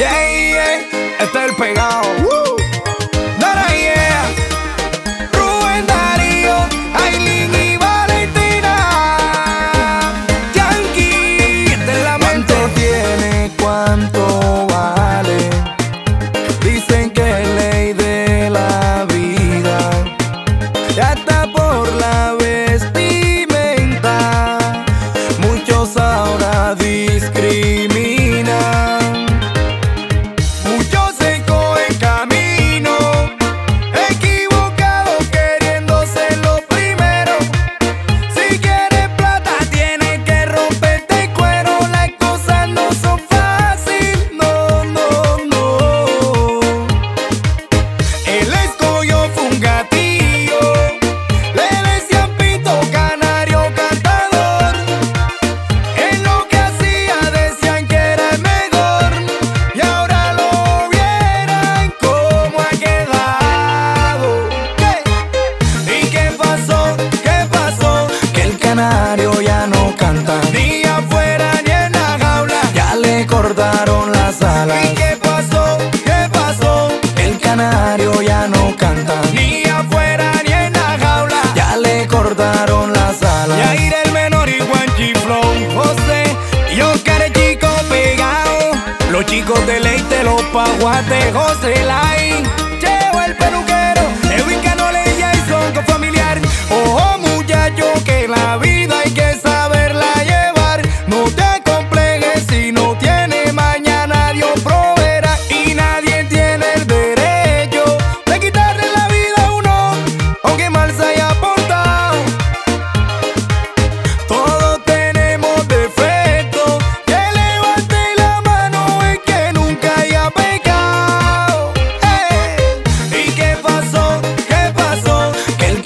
Yeah, este es el pegado. Las alas. ¿Y qué pasó? ¿Qué pasó? El canario ya no canta. Ni afuera ni en la jaula. Ya le cortaron las alas. Yair el menor y Juanchi Flow, José y Oscar el chico pegado. Los chicos de Leite, los paguates, José Lai,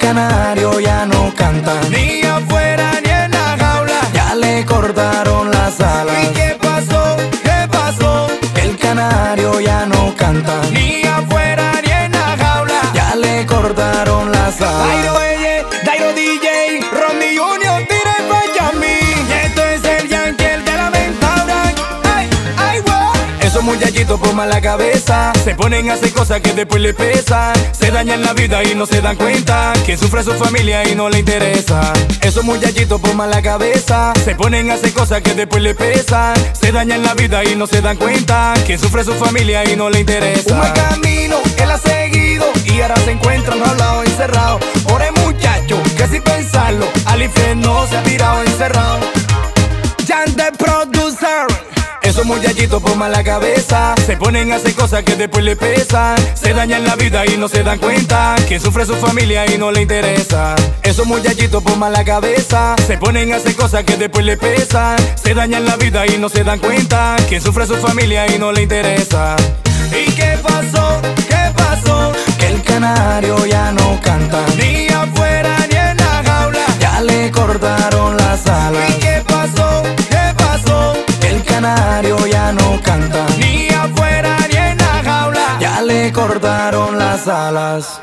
canario ya no canta. Ni afuera ni en la jaula. Ya le cortaron las ¿Y alas. qué pasó? ¿Qué pasó? El canario ya no canta. Ni afuera ni en la jaula. Ya le cortaron las Dairo alas. Eye, Dairo DJ, Ronnie Junior, muchachitos por mala cabeza Se ponen a hacer cosas que después le pesan. Se dañan la vida y no se dan cuenta. Que sufre su familia y no le interesa. Esos muchachitos por mala cabeza Se ponen a hacer cosas que después le pesan. Se dañan la vida y no se dan cuenta. Que sufre su familia y no le Un interesa. mal camino él ha seguido y ahora se encuentra enjaulado, encerrado. Por el muchacho que sin pensarlo al infierno se ha tirado encerrado. Jan the producer. Esos muchachitos por mala cabeza Se ponen a hacer cosas que después le pesan. Se dañan la vida y no se dan cuenta. Que sufre su familia y no le interesa. Esos muchachitos por mala cabeza Se ponen a hacer cosas que después le pesan. Se dañan la vida y no se dan cuenta. Que sufre su familia y no le interesa. ¿Y qué pasó? ¿Qué pasó? Le cortaron las alas.